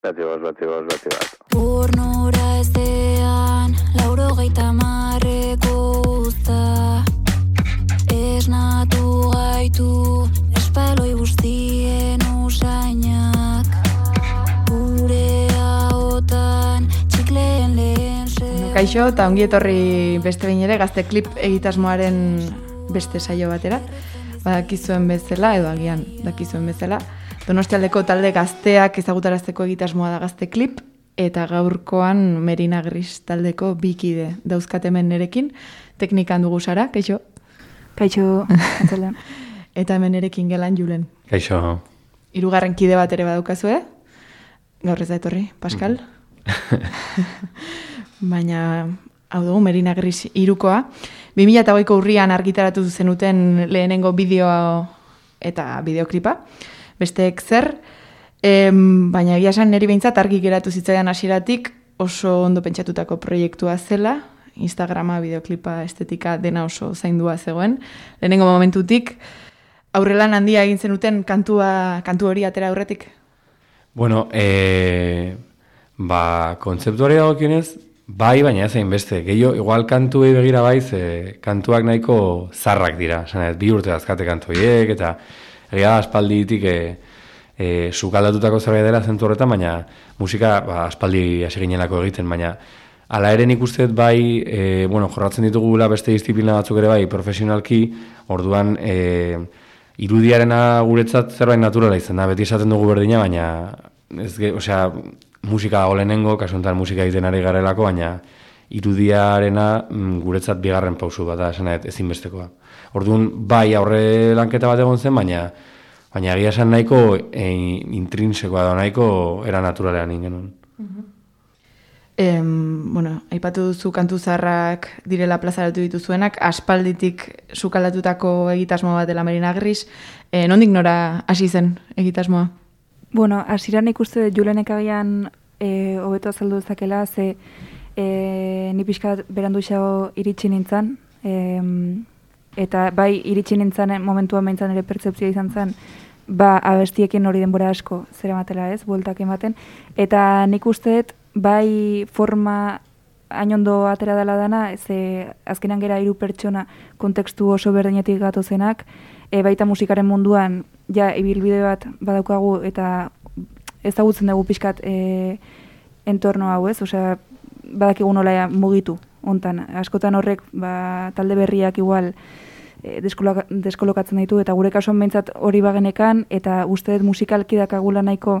Bati bost, bati bost, bati bat. Urnura ezean, lauro gaita marreko usta Esnatu gaitu, espaloi guztien usainak Gure haotan, txikleen lehen zer Kaixo, eta ongi etorri beste behin ere gazte klip egitasmoaren beste saio batera. Badakizuen bezala, edo agian dakizuen bezala. Donostialdeko talde gazteak ezagutarazteko egitasmoa da gazte klip, eta gaurkoan Merina Gris taldeko bikide dauzkat hemen nerekin. Teknikan dugu Sara, kaixo. Kaixo, atzaldean. Eta hemen nerekin gelan julen. Kaixo. Hirugarren kide bat ere badaukazue. Gaur ez da etorri, Pascal. Baina, hau dugu, Merina Gris irukoa. 2008ko urrian argitaratu zenuten lehenengo bideo eta bideoklipa. Besteek zer, em, baina egia esan niri behintzat argi geratu zitzaidan hasieratik oso ondo pentsatutako proiektua zela, Instagrama, bideoklipa, estetika dena oso zaindua zegoen. Lehenengo momentutik, aurrelan handia egin zenuten kantua, kantu hori atera aurretik. Bueno, e, ba, kontzeptuari dagokionez, bai, baina ez beste. Gehiago, igual kantuei begira bai, ze kantuak nahiko zarrak dira. Esan ez, bi urte dazkate kantu horiek, eta egia aspalditik e, e, sukaldatutako zerbait dela zentu horretan, baina musika ba, aspaldi hasi ginelako egiten, baina Hala ere nik uste bai, e, bueno, jorratzen ditugula beste disiplina batzuk ere bai, profesionalki, orduan e, irudiarena guretzat zerbait naturala izan da, beti esaten dugu berdina, baina ez osea, musika dago lehenengo, kasu honetan musika egiten ari garelako, baina irudiarena mm, guretzat bigarren pausu bat da, esan ezinbestekoa. Orduan, bai aurre lanketa bat egon zen, baina baina egia esan nahiko e, intrinsekoa da, nahiko era naturalean ingenuen. Em, bueno, aipatu duzu kantu zarrak direla plazaratu dituzuenak, aspalditik sukalatutako egitasmo bat dela Marina Gris, e, nondik nora hasi zen egitasmoa? Bueno, hasieran ikuste Julenek agian e, hobeto azaldu dezakela, ze e, ni pixka berandu xago iritsi nintzen, e, eta bai iritsi nintzen momentuan behintzen ere pertsepzioa izan zen, ba abestiekin hori denbora asko zera matela ez, bueltak ematen, eta nik uste dut bai forma hainondo atera dela dana, ze azkenan gera hiru pertsona kontekstu oso berdinetik gatozenak, e, baita musikaren munduan ja ibilbide bat badaukagu eta ezagutzen dugu pixkat e, entorno hau ez, osea, badakigu nola mugitu hontan. Askotan horrek ba, talde berriak igual e, deskoloka, deskolokatzen ditu eta gure kasuan behintzat hori bagenekan eta uste dut musikalki dakagula nahiko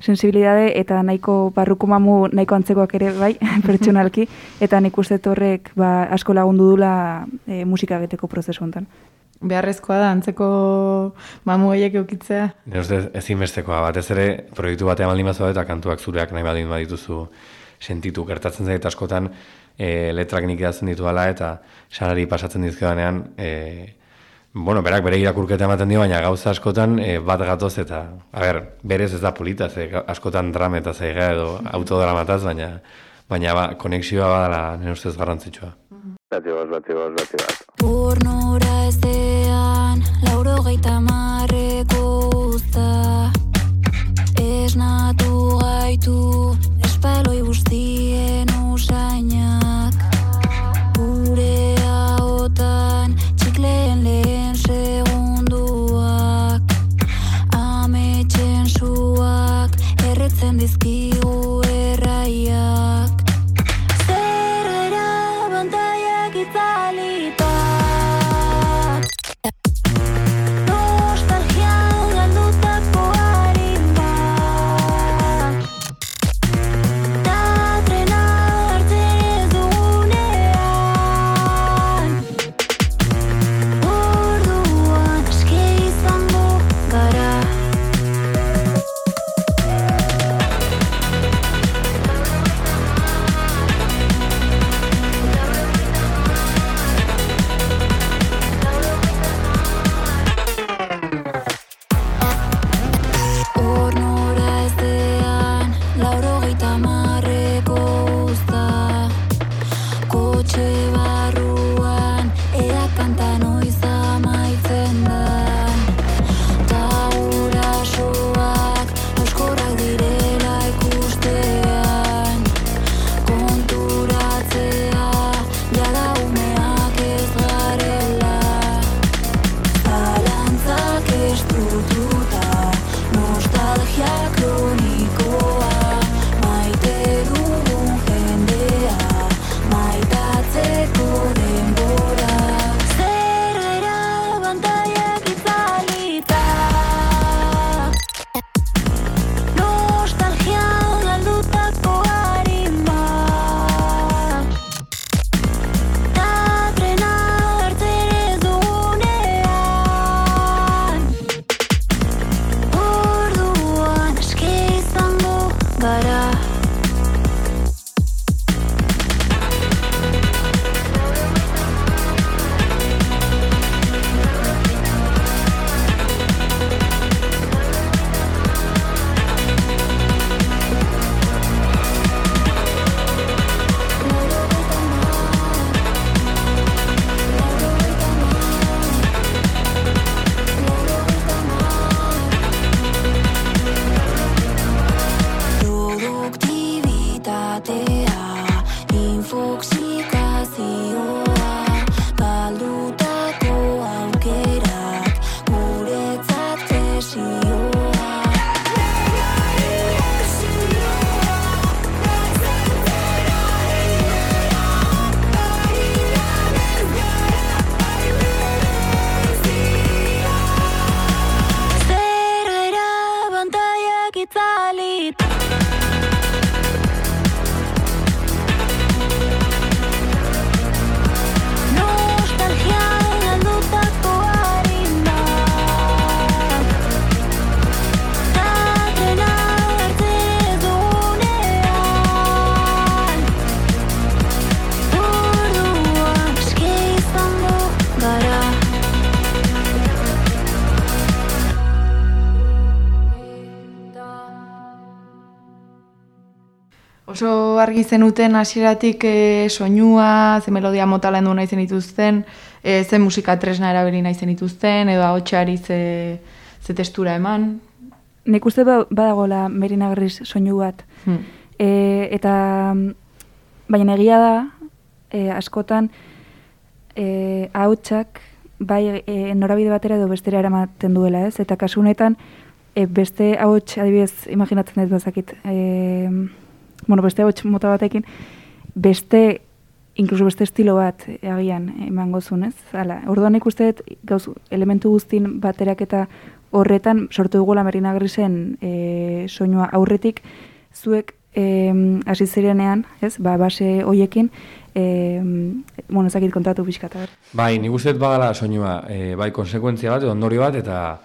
sensibilidade eta nahiko barruko mamu nahiko antzekoak ere bai pertsonalki eta nik uste horrek ba, asko lagundu dula e, musika egiteko prozesu hontan. Beharrezkoa da, antzeko mamu horiek eukitzea. Ne uste ezinbestekoa, batez ere proiektu batean baldin bazo eta kantuak zureak nahi baldin badituzu sentitu. Gertatzen zait askotan e, letrak nik idazten ditu dela eta salari pasatzen dizkedanean e, bueno, berak bere irakurketa ematen dio, baina gauza askotan e, bat gatoz eta, a ber, berez ez da polita, ze askotan drameta zaigea edo autodramataz, baina baina ba, konexioa badala nire ustez garrantzitsua. Bati bost, bati bost, bati bat. Urnura ezean, lauro gaita marreko whiskey zenuten hasieratik e, soinua, ze melodia mota landu nahi zen dituzten, e, ze musika tresna erabili nahi zen dituzten, edo ahotsari ze, ze testura eman. Nik uste ba- badagoela Merina Gris soinu bat. Hmm. E, eta baina egia da e, askotan e, ahotsak bai e, norabide batera edo bestera eramaten duela, ez? Eta kasu honetan e, beste ahots adibidez imaginatzen dut bazakit. E, bueno, beste ahots mota batekin beste inkluso beste estilo bat e, agian emango zuen, ez? Hala, orduan ikuste dut gauz elementu guztin baterak eta horretan sortu dugula Marina Grisen e, soinua aurretik zuek hasi zirenean, ez? Ba, base hoiekin eh bueno, ezakit kontatu pixkat, a ber. Bai, nik uste dut bagala soinua, e, bai, konsekuentzia bat, ondorio bat, eta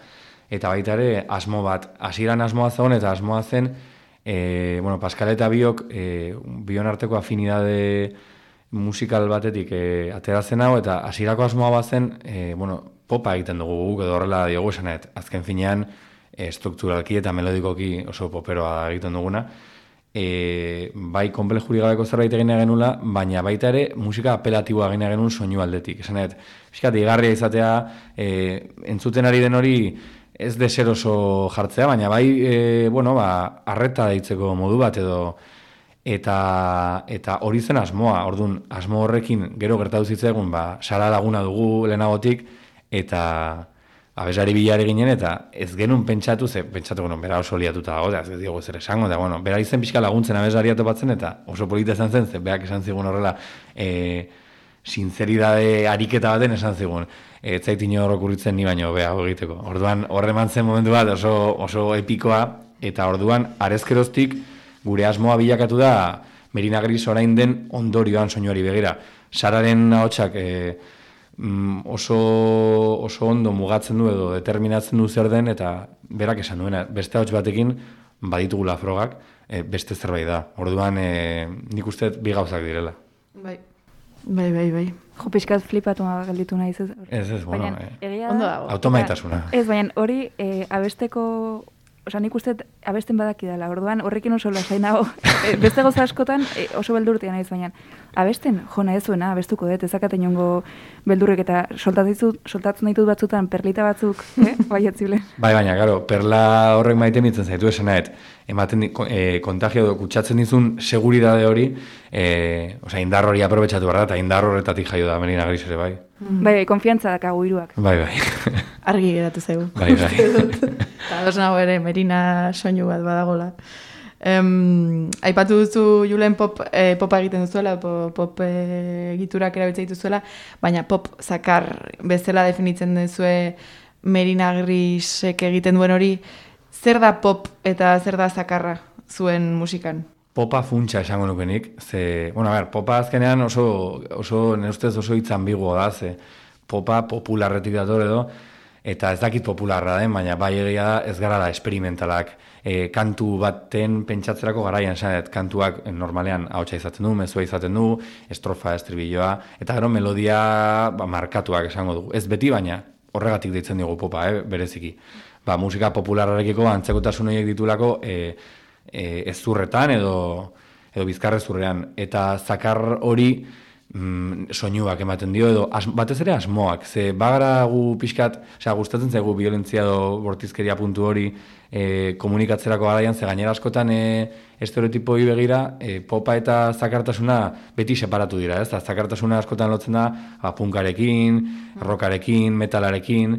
eta baita ere asmo bat. Hasieran asmoa zegoen, eta asmoa zen, e, bueno, Pascal eta biok, e, bion arteko afinidade musikal batetik e, ateratzen hau, eta hasierako asmoa bat zen, e, bueno, popa egiten dugu guk, edo horrela diogu esanet, azken finean, e, strukturalki eta melodikoki oso poperoa egiten duguna, e, bai konplejuri gabeko zerbait egin genula, baina baita ere musika apelatiboa egin genuen soinu aldetik. Esan dut, pixkat, igarria izatea, e, entzuten ari den hori ez deser oso jartzea, baina bai, e, bueno, ba, arreta deitzeko modu bat edo eta eta hori zen asmoa. Ordun asmo horrekin gero gertatu zitzaigun, ba, sara laguna dugu lehenagotik eta abesari bilare ginen eta ez genuen pentsatu, ze pentsatu genuen, bera oso liatuta dago, eta ez diogu zer esango, eta bueno, bera izen pixka laguntzen abesari topatzen eta oso polita esan zen, ze berak esan zigun horrela, e, sinceridade ariketa baten esan zigun, e, zait inor okurritzen ni baino bea egiteko. Orduan, horre zen momentu bat oso, oso epikoa, eta orduan, arezkeroztik, gure asmoa bilakatu da, Merina Gris orain den ondorioan soinuari begira. Sararen ahotsak e, oso, oso ondo mugatzen du edo determinatzen du zer den eta berak esan duena, beste ahots batekin baditugula frogak, e, beste zerbait da. Orduan e, nik uste bi gauzak direla. Bai. Bai, bai, bai. Jo, pixkat flipatu gelditu naiz, ez? Ez, ez, bueno, Baina, eh, egia Ondo da, dago. Automaitasuna. Ez, baina hori e, abesteko, osea nik uste abesten badaki dela, orduan horrekin oso lasain nago. E, beste goza askotan e, oso beldurtia naiz, baina abesten, jo nahi zuena, abestuko dut, ezakate inongo beldurrek eta soltatzen soltatzen ditut batzutan perlita batzuk, eh? bai atzile. Bai, baina, garo, perla horrek maite mitzen zaitu esanet, ematen e, kontagio edo kutsatzen dizun seguridade hori, e, osea, indar hori aprobetsatu behar da, eta indar horretatik jaio da Merina Gris ere, bai. Bai, bai, konfiantza dakagu hiruak. Bai, bai. Argi geratu zaigu. bai, bai. Eta dos nago ere, Merina soinu bat badagola. Em, aipatu duzu Julen pop, eh, popa egiten duzuela, pop, pop eh, egiturak erabiltzen dituzuela, baina pop zakar bezala definitzen duzue Merina Grisek egiten duen hori, zer da pop eta zer da zakarra zuen musikan? Popa funtsa esango nukenik, ze, bueno, a ber, popa azkenean oso, oso, nire ustez oso hitz ambiguo da, ze popa popularretik dator edo, eta ez dakit popularra den, baina bai egia da ez gara da esperimentalak. E, kantu baten pentsatzerako garaian esan dut, kantuak eh, normalean ahotsa izaten du, mezua izaten du, estrofa, estribilloa, eta gero melodia ba, markatuak esango dugu. Ez beti baina, horregatik deitzen dugu popa, eh, bereziki. Ba, musika popularrarekiko antzekotasun horiek ditulako e, e, ezurretan edo, edo bizkarrezurrean. Eta zakar hori mm, soinuak ematen dio edo as, batez ere asmoak. Ze bagara gu pixkat, osea, gustatzen zaigu violentzia edo bortizkeria puntu hori e, komunikatzerako garaian, ze gainera askotan e, estereotipoi begira, e, popa eta zakartasuna beti separatu dira, ez? Zakartasuna askotan lotzen da, ba, punkarekin, rokarekin, metalarekin,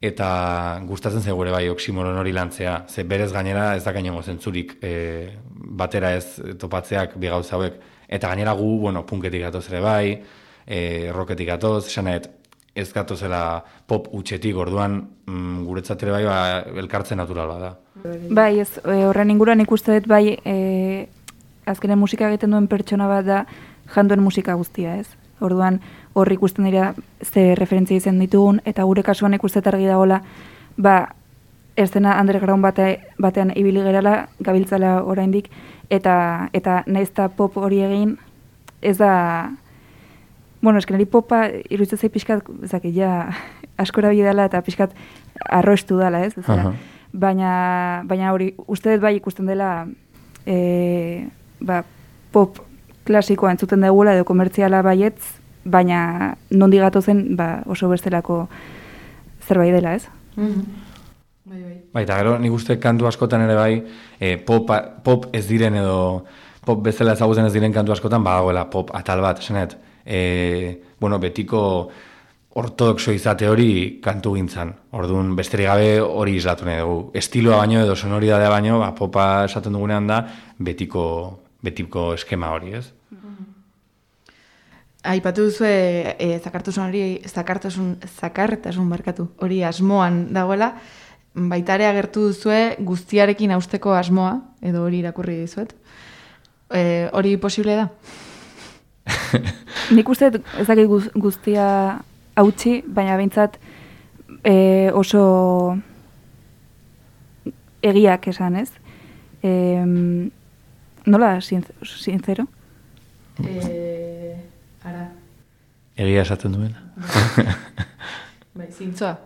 eta gustatzen zaigu bai oksimoron hori lantzea, ze berez gainera ez da gainengo zentzurik e, batera ez topatzeak bi gauza hauek, eta gainera gu, bueno, punketik gatoz ere bai, e, roketik gatoz, esanet, ez gatozela pop utxetik orduan mm, guretzat ere bai ba, elkartze naturala da. Bai, ez, e, horren inguruan ikuste dut bai, e, azkenen musika egiten duen pertsona bat da janduen musika guztia, ez? Orduan, hor ikusten dira ze referentzia izan ditugun, eta gure kasuan ikuste argi dagoela, ba, estena underground bate, batean ibili gerala, gabiltzala oraindik, eta eta nahiz eta pop hori egin, ez da, bueno, esken niri popa iruditzen zait pixkat, ezak, ja, askora bidala eta pixkat arroestu dela, ez? Ezera. Aha. Baina, baina hori, uste dut bai ikusten dela, e, ba, pop klasikoa entzuten dugula edo komertziala baietz, baina nondi zen ba, oso bestelako zerbait dela, ez? Bai, bai. Bai, eta gero nik uste kantu askotan ere bai, e, pop, pop ez diren edo pop bezala ezagutzen ez diren kantu askotan badagoela pop atal bat, esanet. E, bueno, betiko ortodoxo izate hori kantu gintzan. Orduan, besterik gabe hori islatu nahi dugu. Estiloa baino edo sonoridadea baino, ba, popa esaten dugunean da, betiko, betiko eskema hori, ez? Aipatu duzu e, e, zakartasun hori, zakartasun, zakartasun markatu, hori asmoan dagoela, baita ere agertu duzue guztiarekin hausteko asmoa, edo hori irakurri dizuet. E, hori posible da? Nik uste ez dakit guz- guztia hautsi, baina behintzat e, oso egiak esan, ez? E, nola, sinz- sincero? E, ara, Egia esaten duen. bai, zintzoa.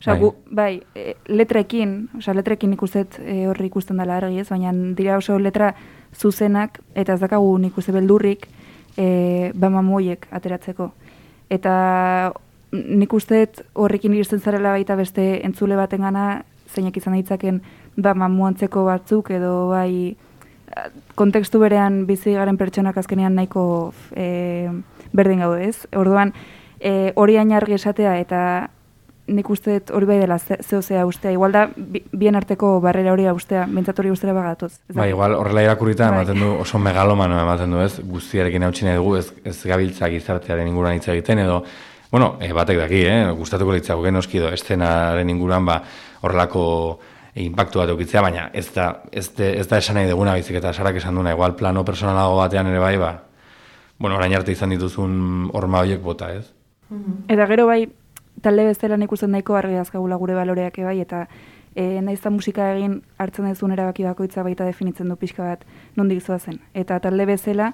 Osea, Bai. gu, bai, e, letrekin, osea, letrekin ikustet e, horri ikusten dela argi ez, baina dira oso letra zuzenak, eta ez dakagu nik uste beldurrik, e, bama moiek ateratzeko. Eta nik usteet horrekin iristen zarela baita beste entzule baten gana, zeinak izan ditzaken ba mamuantzeko batzuk edo bai kontekstu berean bizi garen pertsonak azkenean nahiko e, berdin gaude, ez? Orduan, e, hori hain argi esatea eta nik uste dut hori bai dela ze- zeo zea ustea. Igual da, bi- bien arteko barrera hori ustea, bentsat hori ustera bagatoz. Bai, dakit. igual horrela irakurrita Bai. ematen du oso megalomano ematen du, ez? Guztiarekin hautsi nahi dugu, ez, ez gabiltza gizartearen inguruan hitz egiten edo bueno, eh, batek daki, eh, gustatuko litzaguke noski edo eszenaren inguruan ba horrelako impactu bat eukitzea, baina ez da, ez, de, ez da esan nahi duguna baizik eta sarak esan duna, igual plano personalago batean ere bai, ba, bueno, orain arte izan dituzun horma horiek bota, ez? Eta gero bai, talde bezala ikusten nahiko argi azkagula gure baloreak bai, eta e, nahiz musika egin hartzen dezun erabaki bakoitza baita definitzen du pixka bat nondik zoazen. Eta talde bezala,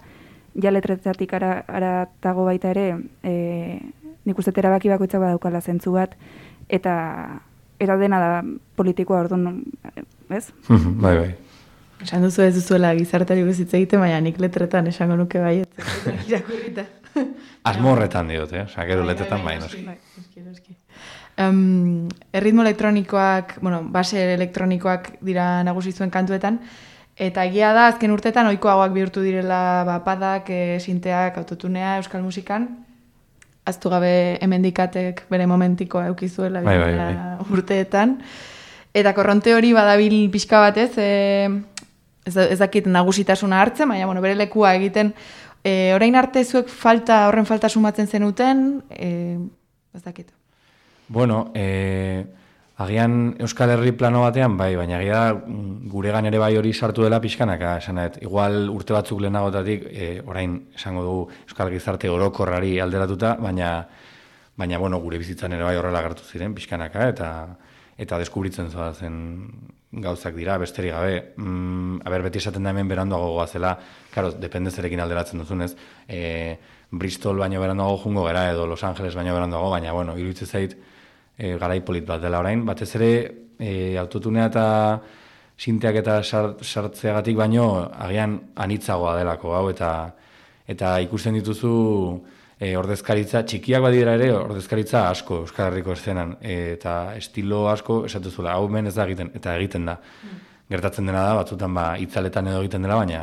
ja letretatik ara, aratago baita ere, e, nik uste erabaki bakoitza badaukala zentzu bat, eta eta dena da politikoa orduan, ez? bai, bai. Esan duzu ez duzuela gizartari hitz egiten, baina nik letretan esango nuke bai, ez irakurrita. Asmo horretan diote, eh? Osea, gero letetan bai, noski. noski, noski. Um, erritmo elektronikoak, bueno, base elektronikoak dira nagusi zuen kantuetan, eta egia da, azken urtetan ohikoagoak bihurtu direla bapadak, e, sinteak, autotunea, euskal musikan, aztu gabe hemendikatek bere momentikoa eukizuela Bai, bai, urteetan. Eta korronte hori badabil pixka batez, e, ez, ez dakit nagusitasuna hartzen, baina bueno, bere lekua egiten, e, orain arte zuek falta, horren falta sumatzen zenuten, e, ez dakit. Bueno, e, agian Euskal Herri plano batean, bai, baina agia da, mm, guregan ere bai hori sartu dela pixkanaka, esan nahet, igual urte batzuk lehenagotatik, e, orain esango dugu Euskal Gizarte orokorrari alderatuta, baina baina, bueno, gure bizitzan ere bai horrela gertu ziren, pixkanaka, eta eta deskubritzen zoa zen gauzak dira, besterik gabe. Mm, aber, beti esaten da hemen beranduago goazela, karo, depende zerekin alderatzen duzunez, e, Bristol baino beranduago jungo gara, edo Los Angeles baino beranduago, baina, bueno, iruditzen zait, e, garai polit bat dela orain, batez ere, e, autotunea eta sinteak eta sar- sartzeagatik baino, agian anitzagoa delako, hau, eta eta ikusten dituzu e, ordezkaritza, txikiak badira ere, ordezkaritza asko Euskal Herriko eszenan, e, eta estilo asko esatuzula, hau hemen ez da egiten, eta egiten da. Gertatzen dena da, batzutan ba, itzaletan edo egiten dela, baina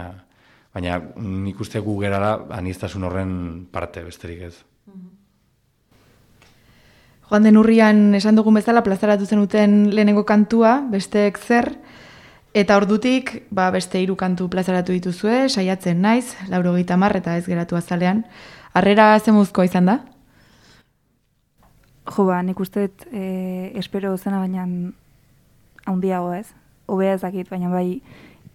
baina nik uste gu gerara aniztasun horren parte besterik ez. Joan den urrian esan dugun bezala plazaratu zenuten lehenengo kantua, besteek zer, eta ordutik ba, beste hiru kantu plazaratu dituzue, saiatzen naiz, lauro mar eta ez geratu azalean. Harrera zemuzkoa izan da? Jo, ba, nik uste dut, e, espero zena baina handiago ez. Hobea ez baina bai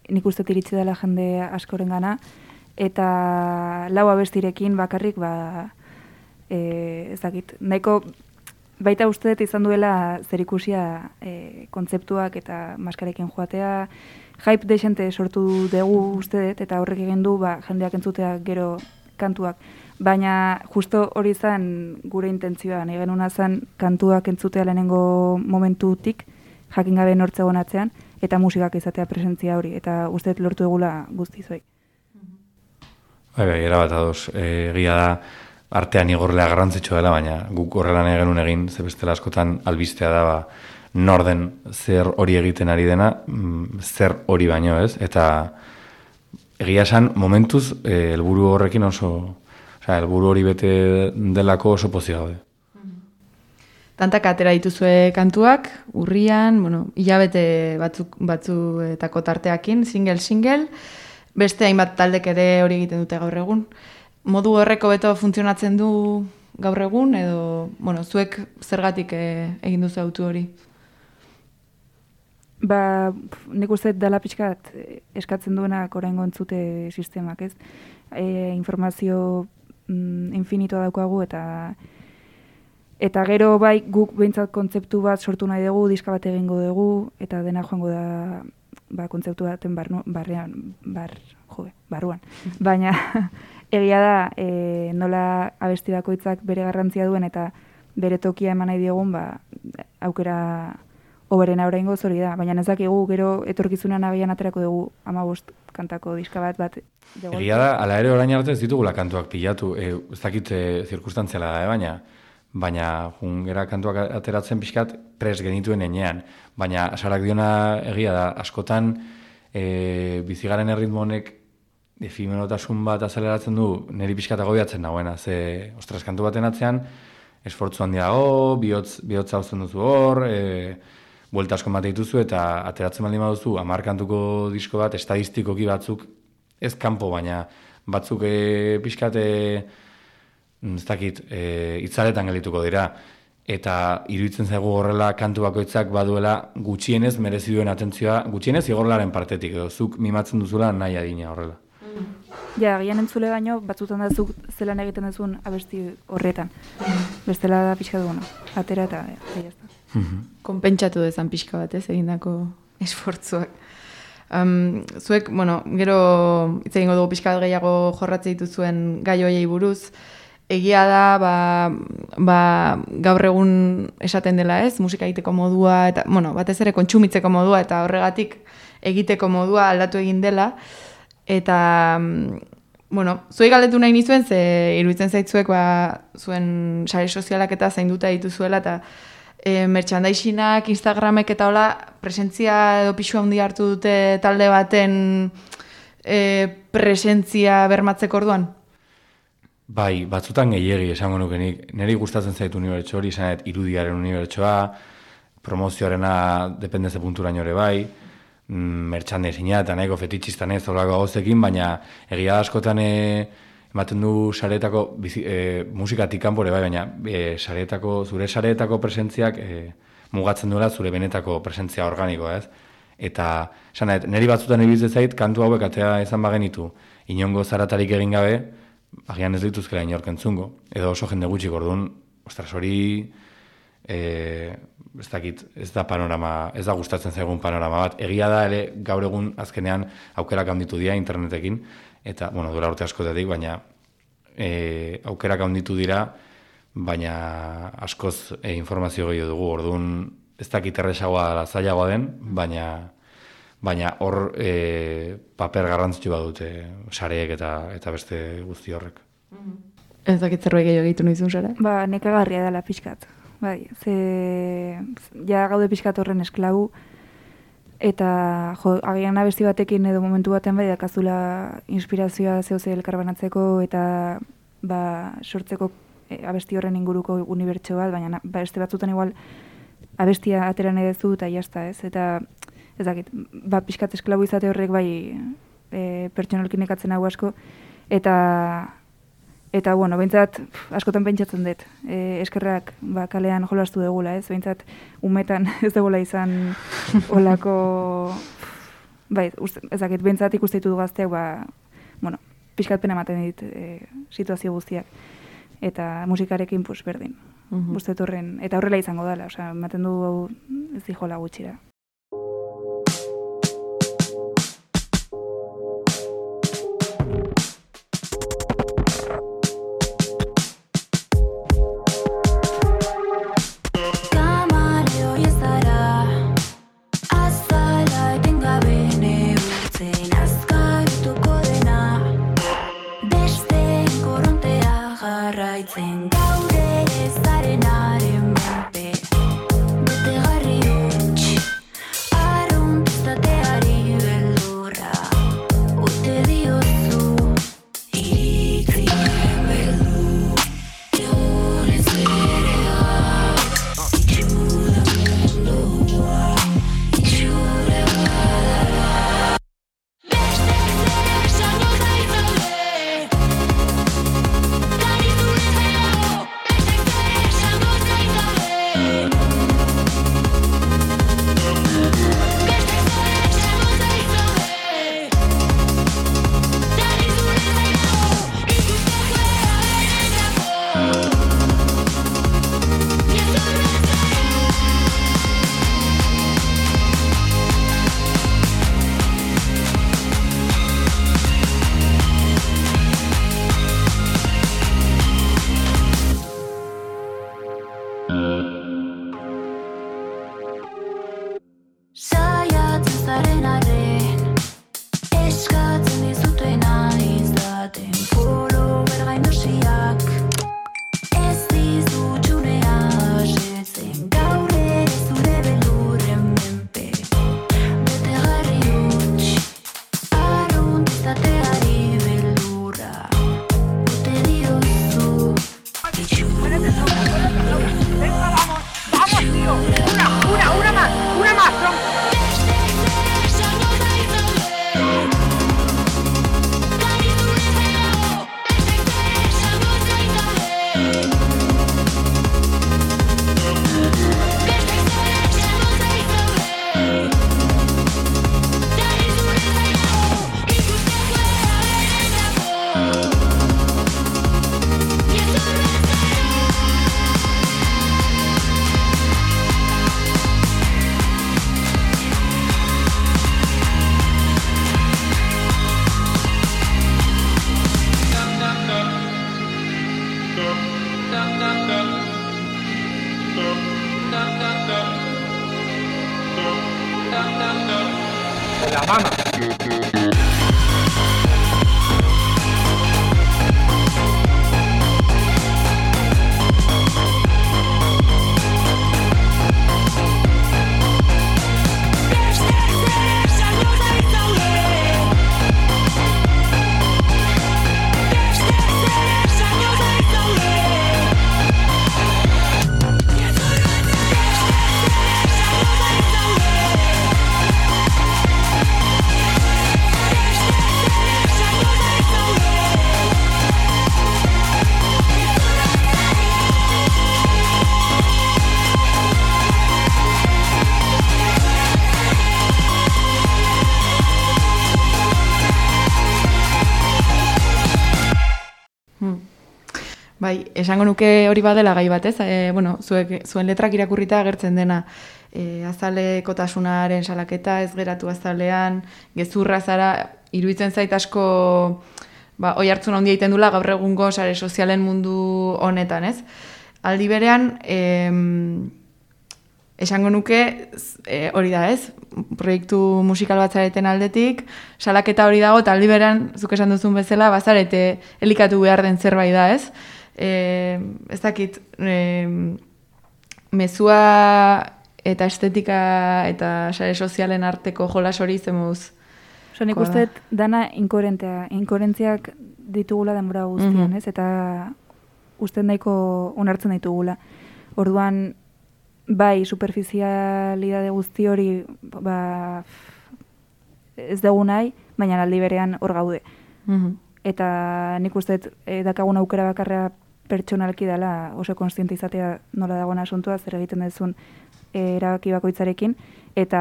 nik uste iritsi dela jende askoren gana. Eta lau abestirekin bakarrik, ba, e, ez dakit, nahiko baita uste dut izan duela zerikusia e, kontzeptuak eta maskarekin joatea, hype desente sortu dugu uste dut, eta horrek egin du ba, jendeak entzutea gero kantuak. Baina justo hori zen gure intentzioa, nahi genuna zen kantuak entzutea lehenengo momentutik, jakin gabe nortzegon atzean, eta musikak izatea presentzia hori, eta uste lortu egula guztizoi. Bai, bai, erabat ados. E, egia da, artean igorlea garrantzitsua dela, baina guk horrela nahi genuen egin, ze bestela askotan albistea da, ba, norden zer hori egiten ari dena, mm, zer hori baino ez, eta egia esan, momentuz, eh, helburu horrekin oso, osea, helburu hori bete delako oso pozio gaude. Tantak atera dituzue kantuak, urrian, bueno, hilabete batzuk, batzuetako tarteakin, single-single, beste hainbat taldek ere hori egiten dute gaur egun. Modu horreko beto funtzionatzen du gaur egun, edo, bueno, zuek zergatik eh, egin duzu autu hori? Ba, nik uste dela pixkat eh, eskatzen duena oraingo entzute sistemak, ez? E, informazio mm, infinitoa daukagu eta eta gero bai guk behintzat kontzeptu bat sortu nahi dugu, diska bat egingo dugu eta dena joango da ba, kontzeptu baten barnu, barrean, bar, jo, barruan. Baina egia da e, nola abesti bakoitzak bere garrantzia duen eta bere tokia eman nahi diogun, ba, aukera oberena oraingo hori da, baina ez dakigu gero etorkizunan agian aterako dugu amabost kantako diska bat bat. Egia da, ala ere orain arte ez ditugula kantuak pilatu, e, ez dakit e, zirkustantziala da, eh, baina baina jungera kantuak ateratzen pixkat pres genituen enean. Baina asarak diona egia da, askotan e, bizigaren erritmo honek efimenotasun bat azaleratzen du, niri pixkat agobiatzen nagoena, ze, ostras, kantu baten atzean, esfortzu handiago, bihotz, bihotza uzten duzu hor, e, buelta asko emate dituzu eta ateratzen baldin baduzu hamar kantuko disko bat estadistikoki batzuk ez kanpo baina batzuk e, pixkat e, ez dakit e, itzaletan geldituko dira. Eta iruditzen zaigu horrela kantu bakoitzak baduela gutxienez merezi duen atentzioa gutxienez igorlaren partetik edo zuk mimatzen duzula nahi adina horrela Ja, agian entzule baino, batzutan da zuk zelan egiten duzun abesti horretan. Bestela da pixka duena. Atera eta ja, ja, jazta. konpentsatu dezan pixka bat, ez, egindako esfortzuak. Um, zuek, bueno, gero hitz egingo dugu pixka bat gehiago jorratze dituzuen gai hoiei buruz, egia da, ba, ba, gaur egun esaten dela ez, musika egiteko modua, eta, bueno, batez ere kontsumitzeko modua, eta horregatik egiteko modua aldatu egin dela, eta, mm, bueno, zuei galdetu nahi nizuen, ze iruditzen zaitzuek, ba, zuen sare sozialak eta zainduta dituzuela, eta e, merchandisinak, Instagramek eta hola, presentzia edo pixu handi hartu dute talde baten e, presentzia bermatzeko orduan? Bai, batzutan gehiegi esango nukenik. Neri gustatzen zait unibertso hori, izanet irudiaren unibertsoa, promozioarena depende ze punturaino ere bai, merchandisina eta nahiko fetitxistan ez horako gauzekin, baina egia askotan e, ematen du sareetako bizi, e, musikatik kanpore bai, baina e, sareetako, zure sareetako presentziak e, mugatzen duela zure benetako presentzia organikoa, ez? Eta, esan nahi, niri batzutan ibiltzen zait, kantu hauek atea izan bagenitu, inongo zaratarik egin gabe, agian ez dituzkela inork entzungo, edo oso jende gutxik orduan, ostras, hori, e, ez dakit, ez da panorama, ez da gustatzen zaigun panorama bat. Egia da, ere, gaur egun azkenean aukerak handitu dira internetekin, eta, bueno, dura urte askotetik, baina e, aukerak handitu dira, baina askoz e, informazio gehiago dugu, orduan ez dakit erresagoa dela zailagoa den, baina baina hor e, paper garrantzitsu badute sareek eta eta beste guzti horrek. Ez dakit zerbait gehiago egiten nizun zara? Ba, nekagarria dela pixkat. Bai, ze ja gaude pixkat horren esklabu, eta jo, agian abesti batekin edo momentu baten bai dakazula inspirazioa zehose elkarbanatzeko eta ba, sortzeko e, abesti horren inguruko unibertso bat, baina na- ba, beste batzutan igual abestia atera nahi duzu eta jazta ez, eta ez dakit, ba, pixkat esklabu izate horrek bai e, pertsonalkin nekatzen hau asko, eta Eta, bueno, behintzat, askotan pentsatzen dut, e, eskerrak ba, kalean jolastu dugula, ez? Behintzat, umetan ez dugula izan olako, bai, ezakit, behintzat ikuste ditut gazteak, ba, bueno, pixkat pena ematen dit e, situazio guztiak. Eta musikarekin, pues, berdin. Uste dut horren, eta horrela izango dela, osea, ematen du ez dijola gutxira. Jarraitzen esango nuke hori badela gai bat, ez? E, bueno, zuek, zuen letrak irakurrita agertzen dena e, azalekotasunaren salaketa, ez geratu azalean, gezurra zara, iruditzen zait asko ba, oi hartzun handia egiten dula gaur egungo sare sozialen mundu honetan, ez? Aldi berean, em, esango nuke e, hori da, ez? Proiektu musikal bat zareten aldetik, salaketa hori dago, eta aldi berean, zuk esan duzun bezala, bazarete elikatu behar den zerbait da, ez? E, ez dakit, e, mezua eta estetika eta sare sozialen arteko jolas hori zemuz. Oso nik uste dana inkoherentea, inkoherentziak ditugula denbora guztian, Mhm. ez? Eta uste nahiko onartzen ditugula. Orduan, bai, superficialidade guzti hori, ba, ez dugu nahi, baina aldi berean hor gaude. Mhm. Eta nik uste eh, dakagun aukera bakarra pertsonalki dela oso konstiente izatea nola dagoen asuntua, zer egiten duzun eh, erabaki bakoitzarekin, eta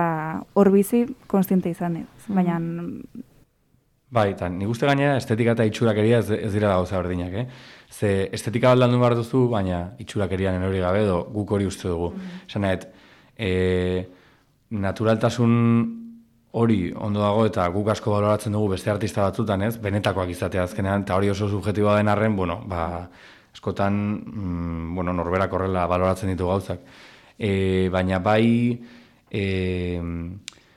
hor bizi konstiente izan ez. Baina Bai, eta nik uste gainera estetika eta itxurakeria ez, ez dira gauza berdinak, eh? Ze estetika aldandu behar duzu, baina itxurakeria hori gabe edo guk hori uste dugu. Esan nahet, e, naturaltasun hori ondo dago eta guk asko baloratzen dugu beste artista batzutan, ez? Benetakoak izatea azkenean, eta hori oso subjetiboa den arren, bueno, ba, askotan, mm, bueno, norberak horrela baloratzen ditu gauzak. E, baina bai, e,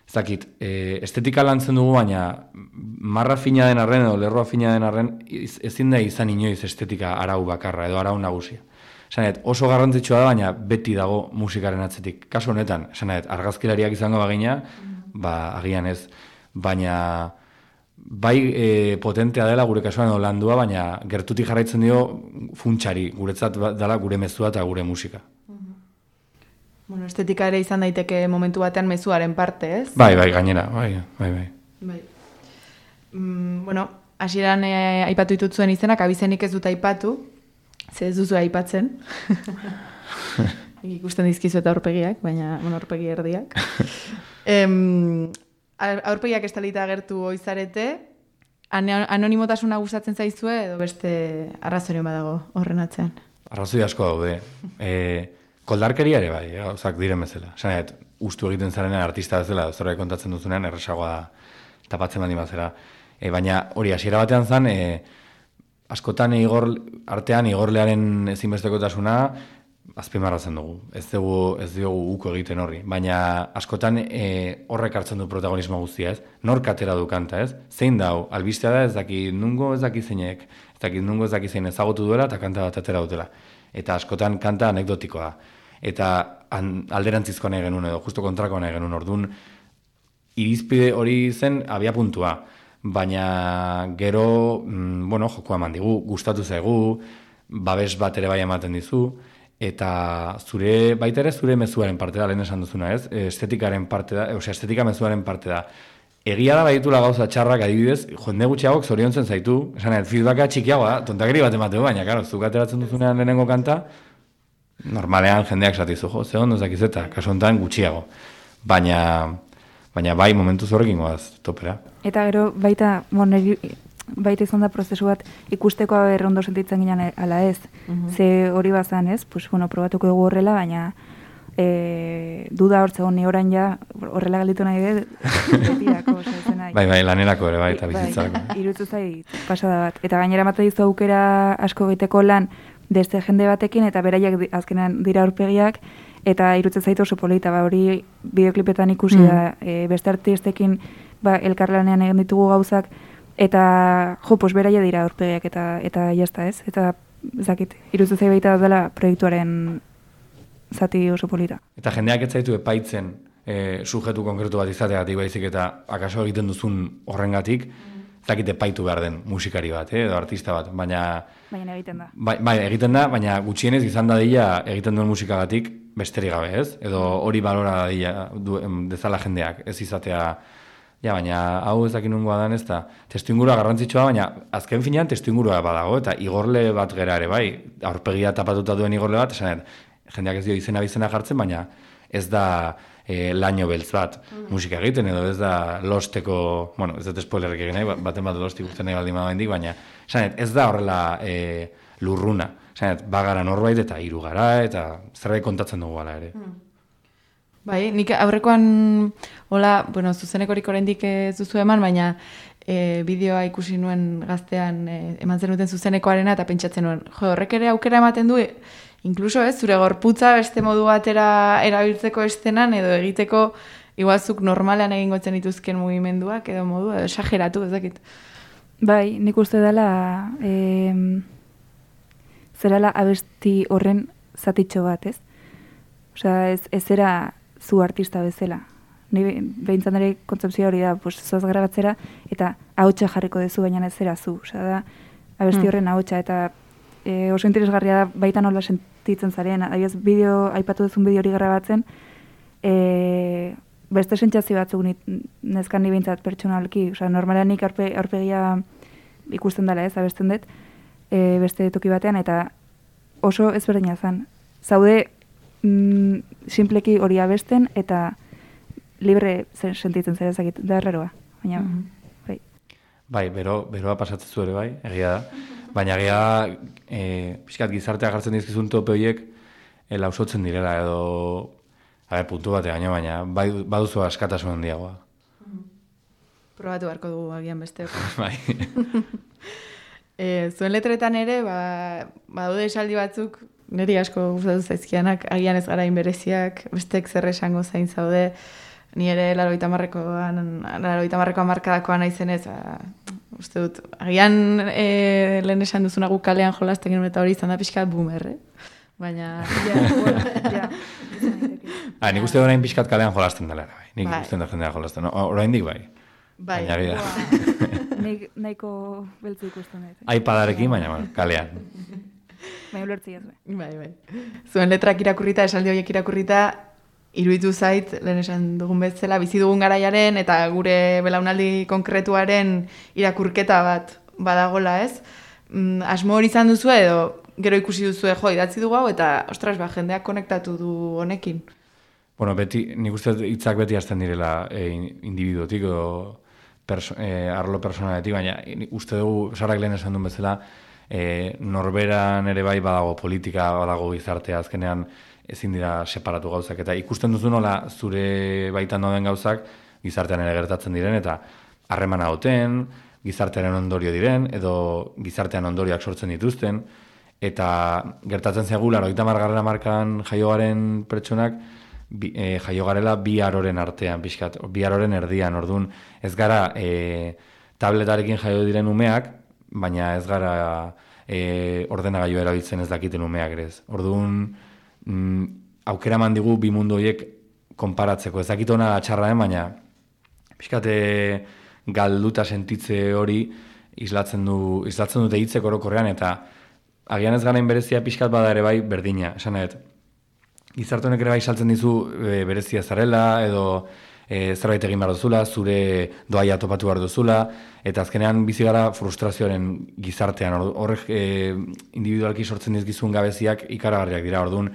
ez dakit, e, estetika lantzen dugu, baina marra fina den arren edo lerroa fina den arren, ezin da izan inoiz estetika arau bakarra edo arau nagusia. Esanet, oso garrantzitsua da, baina beti dago musikaren atzetik. Kasu honetan, esanet, argazkilariak izango bagina, ba, agian ez, baina bai e, potentea dela gure kasuan landua, baina gertutik jarraitzen dio funtsari, guretzat ba- dela gure mezua eta gure musika. Bueno, estetika ere izan daiteke momentu batean mezuaren parte, ez? Bai, bai, gainera, bai, bai, bai. Bai. Mm, bueno, hasieran e, aipatu ditut zuen izenak, abizenik ez dut aipatu, ze ez duzu aipatzen. Ikusten dizkizu eta aurpegiak, baina, bueno, aurpegi erdiak. em, aurpegiak estalita agertu oizarete, anonimotasuna gustatzen zaizue edo beste arrazorio badago horren atzean. Arrazoi asko daude. E, koldarkeria ere bai, eh, gauzak diren bezala. Sanet, ustu egiten zarenean artista bezala, zerbait kontatzen duzunean, erresagoa da, tapatzen baldin bazera. E, baina hori hasiera batean zan, e, askotan igor, artean igorlearen ezinbestekotasuna azpimarratzen dugu. Ez dugu ez diogu uko egiten horri, baina askotan e, horrek hartzen du protagonismo guztia, ez? Nork atera du kanta, ez? Zein dau, albistea da ez daki nungo ez daki zeinek, ez daki nungo ez daki zein ezagutu duela eta kanta bat atera dutela. Eta askotan kanta anekdotikoa da. Eta an, alderantzizkoa nahi genuen edo justo kontrakoa nahi genuen ordun irizpide hori zen abia puntua. Baina gero, mm, bueno, jokoa eman digu, gustatu zaigu, babes bat ere bai ematen dizu, eta zure, baita ere zure mezuaren parte da, lehen esan duzuna, ez? Estetikaren parte da, osea, estetika mezuaren parte da. Egia da baitula gauza txarrak adibidez, jende gutxiagok zoriontzen zaitu, esan ez, feedbacka txikiagoa, da, tontakeri bat emateu, baina, karo, zuk ateratzen duzunean lehenengo kanta, normalean jendeak satizu, jo, ze ondo ez dakiz eta, kasu honetan gutxiago. Baina, baina bai, momentu zorrekin goaz, topera. Eta gero baita, niri- baita izan da prozesu bat ikusteko aber ondo sentitzen ginen e- ala ez. Ze hori bazan ez, pues, bueno, probatuko dugu horrela, baina e, duda hortze ni orain ja horrela galditu nahi dut, betirako. Bai, bai, lanerako ere, bai, eta bizitzarako. Bai, iruditzen zait pasada bat. Eta gainera ematen dizu aukera asko egiteko lan beste jende batekin eta beraiek azkenean dira aurpegiak eta iruditzen zait oso polita, ba hori bideoklipetan ikusi Mm. da e, beste artistekin ba elkarlanean egin ditugu gauzak eta jo, pues beraia dira aurpegiak eta eta jazta, ez? Eta ez dakit, iruditzen zait baita dela proiektuaren zati oso polita. Eta jendeak ez zaitu epaitzen e, sujetu konkretu bat izateagatik baizik eta akaso egiten duzun horrengatik, ez dakit epaitu behar den musikari bat, eh, edo artista bat, baina Baina egiten da. Bai, bai, egiten da, baina gutxienez izan dadila egiten duen musikagatik besterik gabe, ez? Edo hori balora dadila du, dezala jendeak, ez izatea, ja, baina hau ez dakin nungoa dan ez da, testuingurua garrantzitsua, baina azken finean testuingurua badago, eta igorle bat gera ere, bai, aurpegia tapatuta duen igorle bat, esanet, jendeak ez dio izena bizena jartzen, baina ez da e, laino beltz bat musika egiten, edo ez da losteko, bueno, ez dut spoilerrik egin nahi, ba- baten bat lost ikusten nahi baldin badaindik, baina esanet, ez da horrela e, lurruna. Esanet, bagara norbait eta hiru gara, eta zerbait kontatzen dugu ala ere. Bai, nik aurrekoan, hola, bueno, zuzenekorik oraindik ez duzu eman, baina e, bideoa ikusi nuen gaztean e, eman zenuten zuzenekoarena eta pentsatzen nuen, jo, horrek ere aukera ematen du, e, inkluso ez, zure gorputza beste modu batera erabiltzeko estenan edo egiteko igualzuk normalean egingo zen dituzken mugimenduak edo modu, edo esageratu, ez dakit. Bai, nik uste dela em, zerala abesti horren zatitxo bat, ez? Osea, ez, ez zera zu artista bezala. Ni be- behintzat nire kontzeptzioa hori da, pues, zoaz grabatzera, eta ahotsa jarriko duzu, baina ez zera zu. Osea, da, abesti Hmm. horren ahotsa, eta e, oso interesgarria da baita nola sentitzen zaren. Adibidez, bideo, aipatu duzun bideo hori grabatzen, e, beste sentsazio batzuk nit, nezkan ni behintzat pertsonalki, osea, normalean nik aurpe, aurpegia ikusten dela ez, abesten dut, e, beste toki batean, eta oso ezberdina zen. Zaude, mm, simpleki hori abesten, eta libre zen- sentitzen zera ezakit, da erraroa. Baina, Mhm. bai. Bai, bero, beroa pasatzen zu ere bai, egia da. Baina egia, e, pixkat gizartea jartzen dizkizun tope horiek, e, lausotzen direla edo, a ber, puntu bate gaino, baina bai, baduzu askatasun handiagoa. Probatu beharko dugu agian beste. bai. E, zuen letretan ere, ba, badaude esaldi batzuk, niri asko gustatu zaizkianak, agian ez gara inbereziak, bestek zer esango zain zaude, ni ere laroita marrekoan, laroita marrekoan markadakoa naizenez, ba, uste dut, agian e, lehen esan duzuna guk kalean jolasten genuen eta hori izan da pixka boomer, eh? Baina, Ja, ja. daiteke. Ah, nik uste orain pixkat kalean jolasten dela, bai. Nik Bai. ikusten da jendea jolasten. Oraindik bai. bai, Baina egia da. buah. Nik nahiko beltzu ikusten dut. iPadarekin, baina kalean. Baina ulertzi ez, bai. Bai, bai. Zuen letrak irakurrita, esaldi horiek irakurrita, iruditu zait, lehen esan dugun bezala, bizi dugun garaiaren eta gure belaunaldi konkretuaren irakurketa bat badagola, ez? Mm, asmo hori izan duzu edo gero ikusi duzu jo, idatzi dugu hau eta ostras, ba, jendeak konektatu du honekin. Bueno, beti, nik uste hitzak beti hasten direla e, individuotik edo perso, e, arlo personaletik, baina uste dugu, sarak lehen esan duen bezala, e, norberan ere bai badago politika, badago gizartea azkenean ezin dira separatu gauzak, eta ikusten duzu nola zure baitan dauden gauzak gizartean ere gertatzen diren, eta harremana duten, gizartearen ondorio diren, edo gizartean ondorioak sortzen dituzten, eta gertatzen zaigu, laroita margarrena markan jaiogaren pertsonak, bi, e, jaio garela bi aroren artean, pixkat, bi aroren erdian, orduan ez gara e, tabletarekin jaio diren umeak, baina ez gara e, ordenagailu erabiltzen ez dakiten umeak ez. Orduan, mm, aukera eman digu bi mundu horiek konparatzeko, ez dakit ona txarra den, baina pixkate galduta sentitze hori islatzen du, islatzen dute hitzek orokorrean, eta agian ez garen berezia pixkat bada ere bai berdina, esan gizarte honek ere bai saltzen dizu e, berezia zarela, edo e, zerbait egin behar duzula, zure doaia topatu behar duzula, eta azkenean bizi gara frustrazioaren gizartean, horrek e, individualki sortzen dizkizun gabeziak ikaragarriak dira, orduan,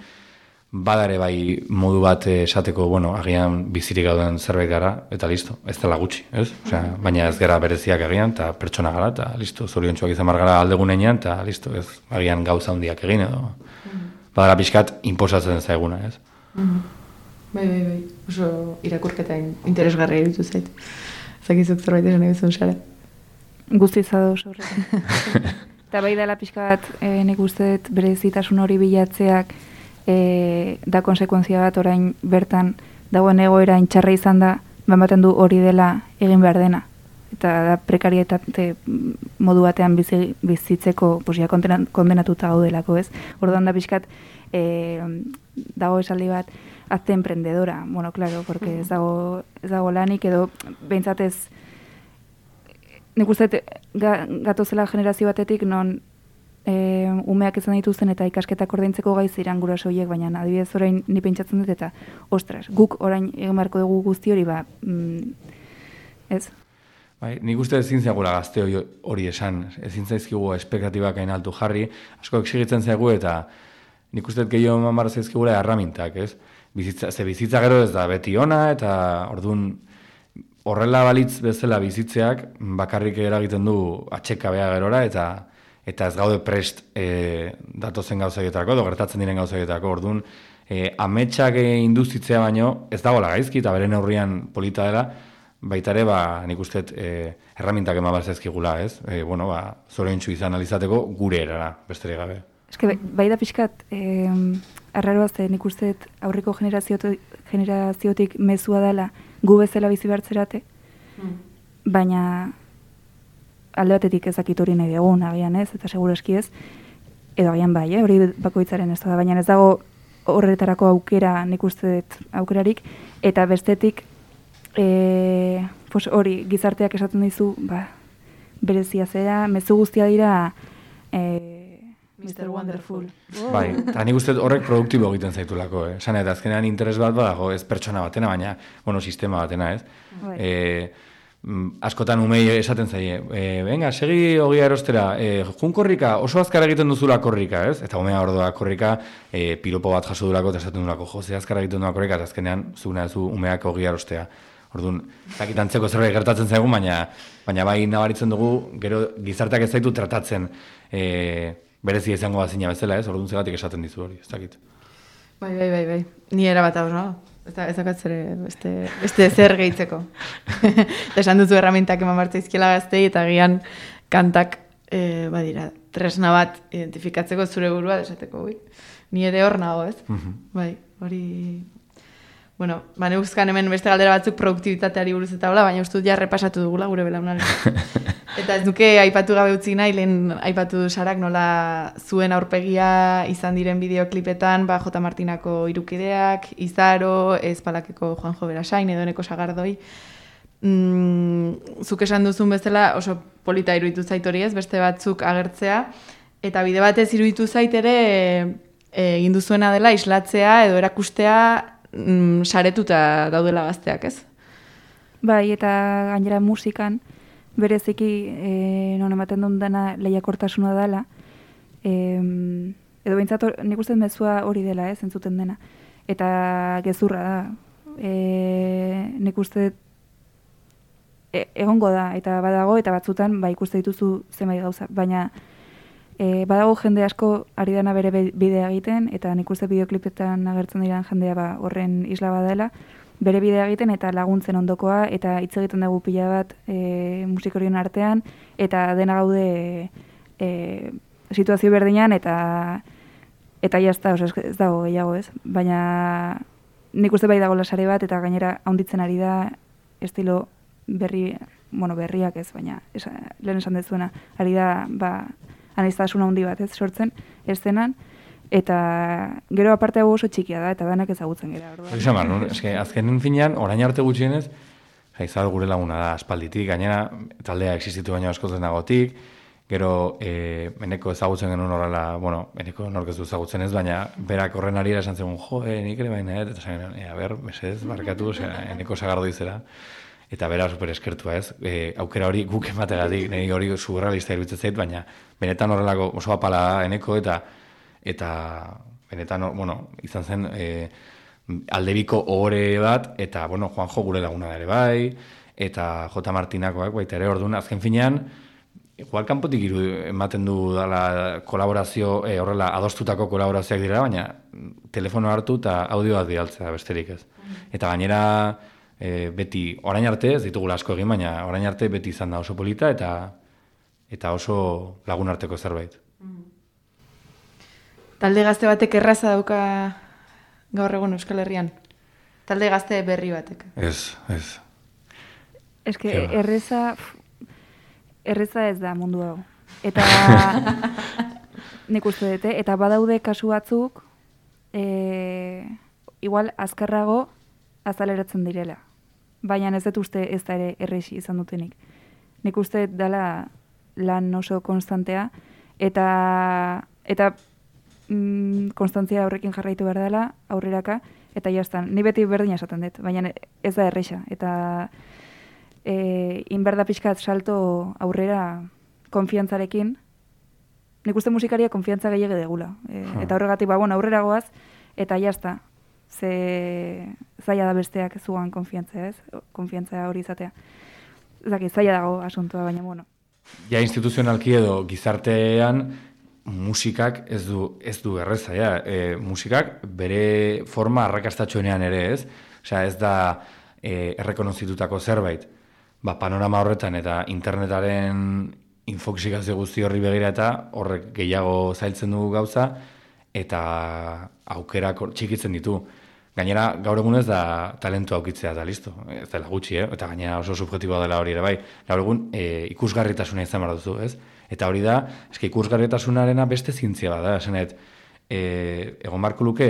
bada ere bai modu bat eh, esateko, bueno, agian bizirik gauden zerbait gara, eta listo, ez dela gutxi, ez? Osea, baina ez gara bereziak agian, eta pertsona gara, eta listo, zoriontsuak izan behar gara aldegunean, eta listo, ez, agian gauza handiak egin, edo, badara pixkat, inposatzen zaiguna, ez? Bai, bai, bai. Oso irakurketa in- interesgarria iruditu zait. Zakizuk zerbait esan nahi duzun sara. Guzti zadoz horretan. Eta bai dela pixka bat, e, nik uste berezitasun hori bilatzeak e, da konsekuentzia bat orain bertan dagoen egoera intxarra izan da, bamaten du hori dela egin behar dena. Eta da prekarietate modu batean bizi, bizitzeko kondena- kondenatuta gaudelako, ez? Orduan da pixkat, e, dago esaldi bat, hazte emprendedora. Bueno, claro, porque ez dago, ez dago lanik edo behintzat ez nik uste ga, gatozela generazio batetik non e, umeak izan dituzten eta ikasketak ordaintzeko gai ziren guraso horiek, baina adibidez orain ni pentsatzen dut eta ostras, guk orain egin beharko dugu guzti hori ba, mm, ez? Bai, nik uste ezin zagula gazte hori, hori esan, ezin zaizkigu espektatibak hain altu jarri, asko exigitzen zaigu eta nik uste gehiago eman barra zaizkigula erramintak, ez? Bizitza, ze bizitza gero ez da beti ona, eta orduan horrela balitz bezala bizitzeak bakarrik eragiten du atxekabea gerora, eta eta ez gaude prest e, datozen gauzaietarako, edo gertatzen diren gauzaietarako, orduan, e, ametsak e, induzitzea baino, ez dagoela gaizki, eta bere neurrian polita dela, baita ere, ba, nik uste, e, erramintak ema barzezkigula, ez? E, bueno, ba, zorentxu izan alizateko gure erara, besterik gabe. Eske bai- da pixkat, eh, arraroa ze nik uste dut aurreko generaziotik, generaziotik mezua dela gu bezala bizi behartzerate, baina alde batetik ezakit hori nahi dugun, agian ez, eta seguro eski ez, edo agian bai, eh, hori bakoitzaren ez da, baina ez dago horretarako aukera nik uste dut aukerarik, eta bestetik e, pues hori gizarteak esaten dizu, ba, berezia zera, mezu guztia dira e, Mr. Wonderful. Bai, eta nik uste horrek produktibo egiten zaitulako, eh? Esan eta azkenean interes bat badago, ez pertsona batena, baina, bueno, sistema batena, ez? Bai. E, askotan umei esaten zaie, e, venga, segi ogia erostera, e, jun korrika, oso azkar egiten duzula korrika, ez? Eta umea ordoa korrika, e, piropo bat jaso durako, eta esaten durako, jo, ze azkar egiten duela korrika, eta azkenean, zuna zu umeak ogia erostea. Orduan, zakitantzeko zerbait gertatzen zaigu, baina, baina bai nabaritzen dugu, gero gizarteak ez zaitu tratatzen e, berezia izango bazina bezala, ez? Orduan zegatik esaten dizu hori, ez dakit. Bai, bai, bai, bai. Ni era bat hau, no? Ez da, ez zere beste, beste zer gehitzeko. Esan duzu erramintak eman bartza izkiela gaztei, eta gian kantak, e, badira, tresna bat identifikatzeko zure burua desateko, ui. Ni ere hor nago, ez? Mhm. Bai, hori... Bueno, ba, neuzkan hemen beste galdera batzuk produktibitateari buruz eta hola, baina uste dut ja repasatu dugula gure belaunaren. eta ez duke aipatu gabe utzi nahi, lehen aipatu du sarak nola zuen aurpegia izan diren bideoklipetan, ba, J. Martinako irukideak, Izaro, Ezpalakeko Juanjo Berasain, edo Eneko Sagardoi. Mm, zuk esan duzun bezala oso polita iruditu zait hori ez, beste batzuk agertzea, eta bide batez iruditu zait ere e, egin duzuena dela islatzea edo erakustea mm, saretuta daudela gazteak, ez? Bai, eta gainera musikan, bereziki, e, non ematen duen dena lehiakortasuna dela, e, edo behintzat nik uste mezua hori dela, ez, entzuten dena. Eta gezurra da. E, nik uste e, egongo da, eta badago, eta batzutan, ba, ikuste dituzu zenbait gauza, baina e, badago jende asko ari dana bere be- bidea egiten, eta nik uste bideoklipetan agertzen diren jendea ba, horren isla badela, bere bidea egiten eta laguntzen ondokoa, eta hitz egiten dugu pila bat e, musikorien artean, eta dena gaude e, situazio berdinean, eta eta jazta, oso ez dago gehiago ez, baina nik uste bai dago lasare bat, eta gainera haunditzen ari da estilo berri, bueno, berriak ez, baina esa, lehen esan dezuena, ari da, ba, aniztasun handi bat ez sortzen, eszenan, eta gero aparte oso txikia da, eta danak ezagutzen gara. zamar, no? Eske, azkenen finean, orain arte gutxienez, Jaizal gure laguna da, aspalditik, gainera taldea existitu baino askotzen dagotik, gero e, eneko ezagutzen genuen horrela, bueno, eneko nork ez du ezagutzen ez, baina berak horren ari esan zegoen, jo, e, nik ere baina, eta esan genuen, e, a ber, mesez, barkatu, osea, eneko sagardo izera, eta bera super eskertua ez, e, aukera hori guk emategatik, niri hori surrealista iruditzen zait, baina benetan horrelako oso apala da eneko, eta eta benetan, bueno, izan zen, e, aldebiko ohore bat, eta, bueno, Juanjo gure laguna ere bai, eta J. Martinakoak baita ere, orduan, azken finean, igual kanpotik iru ematen du dala kolaborazio, e, horrela, adostutako kolaborazioak dira, baina telefono hartu eta audioa bidaltzea besterik ez. Eta gainera, e, beti, orain arte, ez ditugula asko egin, baina orain arte beti izan da oso polita, eta eta oso lagun arteko zerbait. Talde gazte batek erraza dauka gaur egun Euskal Herrian. Talde gazte berri batek. Ez, ez. Eske Ke ba. erreza erreza ez da mundu hau. Eta nik uste dute, eta badaude kasu batzuk e, igual azkarrago azaleratzen direla. Baina ez dut uste ez da ere erresi izan dutenik. Nik uste dela lan oso konstantea eta eta mm, konstantzia horrekin jarraitu behar dela aurreraka eta jastan. Ni beti berdina esaten dut, baina ez da erresa eta e, inberda pixkat salto aurrera konfiantzarekin. Nik uste musikaria konfiantza gehiago degula. E. Eta horregatik, ba, bueno, aurrera goaz, eta jazta. Ze zaila da besteak zuan konfiantzea, ez? Konfiantzea hori izatea. Ez dakit, zaila dago asuntua, baina bueno. Ja instituzionalki edo gizartean musikak ez du ez du erreza, ja. E, musikak bere forma arrakastatxoenean ere, ez? Osea, ez da e, errekonozitutako zerbait. Ba, panorama horretan eta internetaren infoksikazio guzti horri begira eta horrek gehiago zailtzen dugu gauza eta aukerak txikitzen ditu. Gainera, gaur egun ez da talentu aukitzea da, listo. Ez dela gutxi, eh? eta gainera oso subjetiboa dela hori ere bai. Gaur egun e, ikusgarritasuna izan behar duzu, ez? Eta hori da, eske ikusgarritasunarena beste zientzia bada, esanet, e, egon barko luke,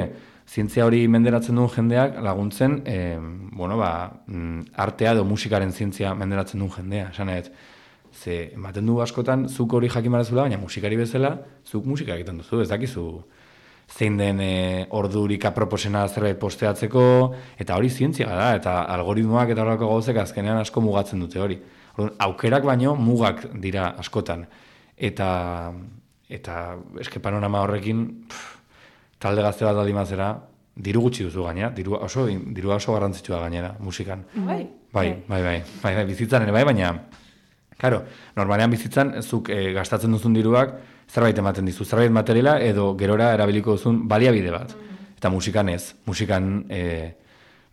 zientzia hori menderatzen duen jendeak laguntzen, e, bueno, ba, mm, artea edo musikaren zientzia menderatzen duen jendea, esanet, ze ematen du askotan, zuk hori jakin baina musikari bezala, zuk musika egiten duzu, ez dakizu zein den e, ordurik aproposena zerbait posteatzeko, eta hori zientzia da, eta algoritmoak eta horrelako gauzek azkenean asko mugatzen dute hori. Orduan, aukerak baino mugak dira askotan. Eta, eta eske panorama horrekin, pff, talde gazte bat baldin bazera, diru gutxi duzu gainera, diru oso, diru oso garrantzitsua gainera, musikan. Bai. Bai, bai, bai, bai, bai, bizitzan ere bai, baina, Claro, normalean bizitzan, zuk e, gastatzen duzun diruak, zerbait ematen dizu, zerbait materiala edo gerora erabiliko duzun baliabide bat. Eta musikan ez, musikan e,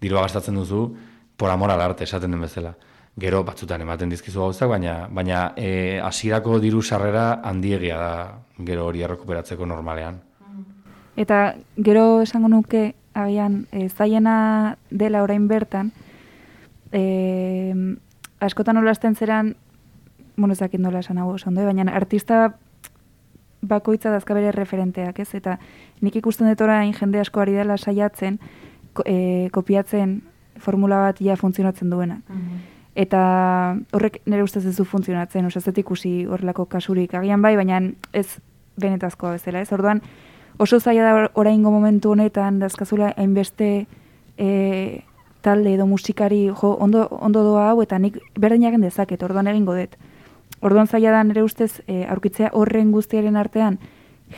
dirua gastatzen duzu, por amor al arte, esaten den bezala. Gero batzutan ematen dizkizu gauzak, baina baina e, hasierako diru sarrera handiegia da gero hori errekuperatzeko normalean. Eta gero esango nuke, agian, e, zaiena dela orain bertan, e, askotan olasten zeran, bueno, ez dakit nola esan hau eh, baina artista bakoitza dazka bere referenteak, ez? Eta nik ikusten dut orain jende asko ari dela saiatzen, ko, e, kopiatzen formula bat ja funtzionatzen duena. Eta horrek nire ustez ez du funtzionatzen, osea ez ikusi horrelako kasurik. Agian bai, baina ez benetazkoa bezala, ez? Orduan oso zaila da oraingo momentu honetan dazkazula hainbeste e, talde edo musikari jo ondo, ondo doa hau eta nik berdin egin dezaket, orduan egingo dut. Orduan zaila da nire ustez e, aurkitzea horren guztiaren artean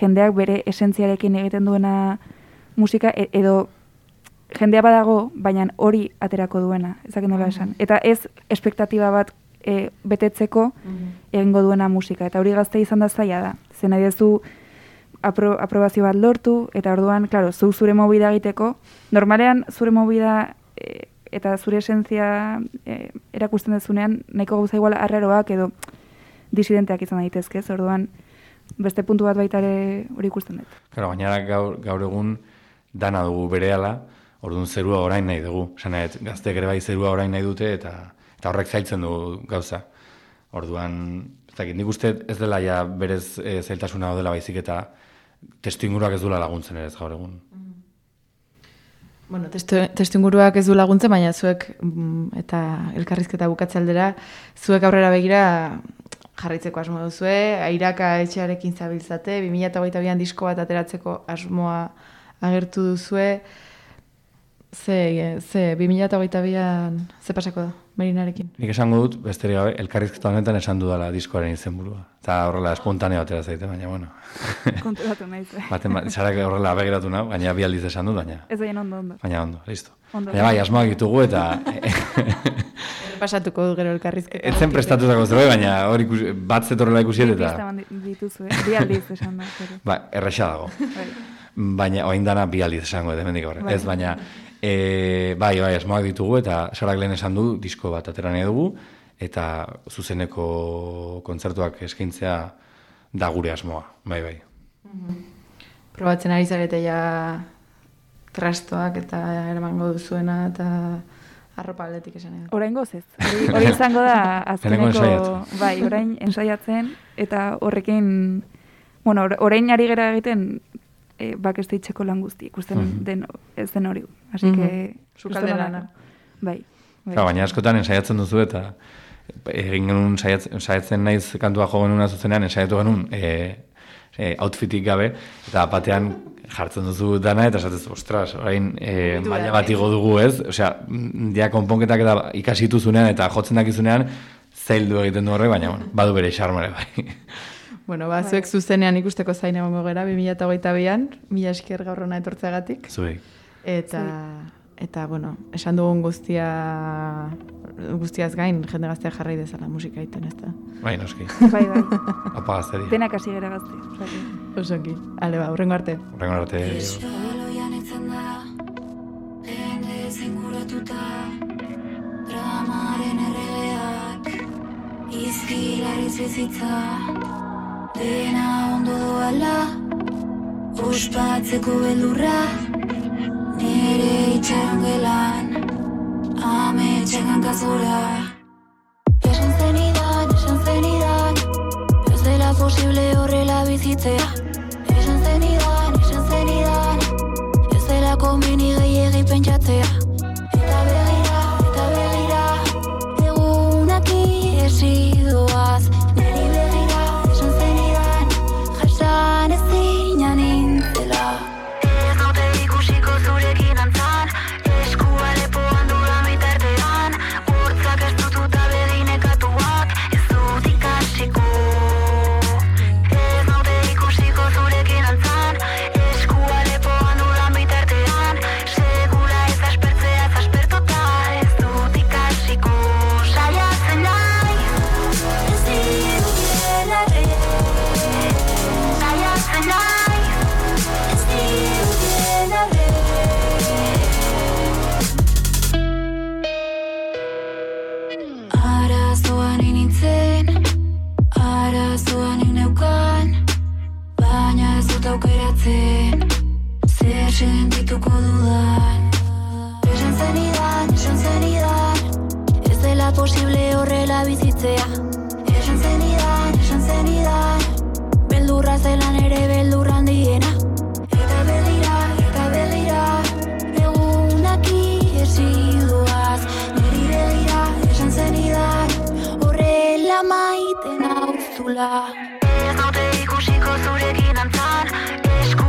jendeak bere esentziarekin egiten duena musika e- edo jendea badago, baina hori aterako duena, ezakit nola esan. Eta ez espektatiba bat e, betetzeko egingo duena musika. Eta hori gazte izan da zaila da. Zen nahi apro, aprobazio bat lortu, eta orduan, klaro, zu zure mobida egiteko, normalean zure mobida e, eta zure esentzia e, erakusten dezunean, nahiko gauza igual arraroak edo disidenteak izan daitezke, ez? orduan beste puntu bat baita ere hori ikusten dut. Claro, gainera gaur, gaur egun dana dugu berehala, orduan zerua orain nahi dugu. Dut, gazteek ere bai zerua orain nahi dute eta eta horrek zailtzen du gauza. Orduan, ez dakit, nik uste ez dela ja berez e, zailtasuna dela baizik eta testu inguruak ez duela laguntzen ere ez gaur egun. Bueno, testu, testu inguruak ez du laguntzen, baina zuek mm, eta elkarrizketa bukatze aldera, zuek aurrera begira jarraitzeko asmo duzue, airaka etxearekin zabiltzate, 2008an disko bat ateratzeko asmoa agertu duzue, ze, ze 2008an ze pasako da, Merinarekin? Nik esango dut, besterik gabe, elkarrizketa honetan esan dudala diskoaren izenburua. Eta horrela espontaneo atera zaite, baina bueno. Konturatu nahi ze. Baten, ba, zarak horrela begiratu nau, baina bi aldiz esan dut, baina. Ez daien ondo, ondo. Baina ondo, listo. Ondo. Baina bai, asmoak ditugu eta Pasatuko du gero elkarrizketa. etzen prestatutako zerbait, baina hor ikus, bat zetorrela pista eta dituzu, eh? Bi aldiz esan da. ba, erresa dago. Bai. Baina orain dana bi aldiz esango dut, hemendik aurrera. Bai. Ez, baina e, bai, bai, asmoak ditugu eta sarak lehen esan du disko bat atera nahi dugu eta zuzeneko kontzertuak eskaintzea da gure asmoa. Bai, bai. Probatzen ari zarete ja trastoak eta eramango duzuena eta arropa aldetik esan edo. Orain ez. Hori, izango da azkeneko... Bai, orain ensaiatzen eta horrekin... Bueno, or- orain ari gera egiten e, bakesteitzeko lan guzti ikusten Mhm. den, ez den hori. Así que... Mhm. Sukalde kriston lana. Bai. bai. Claro, baina askotan ensaiatzen duzu eta egin genuen saiatzen, saiatzen naiz kantua jo genuen zuzenean, ensaiatu genuen e, e, outfitik gabe, eta batean jartzen duzu dana, eta esatzen ostras, orain e, maila bat bai. igo dugu, ez? Osea, mm, ja konponketak eta ikasituzunean eta jotzen dakizunean, zaildu egiten du horrek, baina bueno, badu bere xarmare bai. Bueno, ba, zuek zuzenean ikusteko zain egongo gera, 2008an, mila esker gaur hona etortzeagatik. Zuei. Eta, eta bueno, esan dugun guztia guztiaz gain, jende gaztea jarrai dezala musika egiten, ez da? Bai, noski. Bai, bai. Apa gazteri. Denak hasi gara gazte. Osoki. Ale, ba, urrengo arte. Horrengo arte. Etzen da Jende zinguratuta Dramaren erregeak Izkilariz bizitza Dena ondo doala Ospatzeko beldurra Nere itxaron gelan Ame txekan kazora Esan zenidan, esan zenidan Ez dela posible horrela bizitzea hauztula. Ez naute ikusiko zurekin antzan, lepo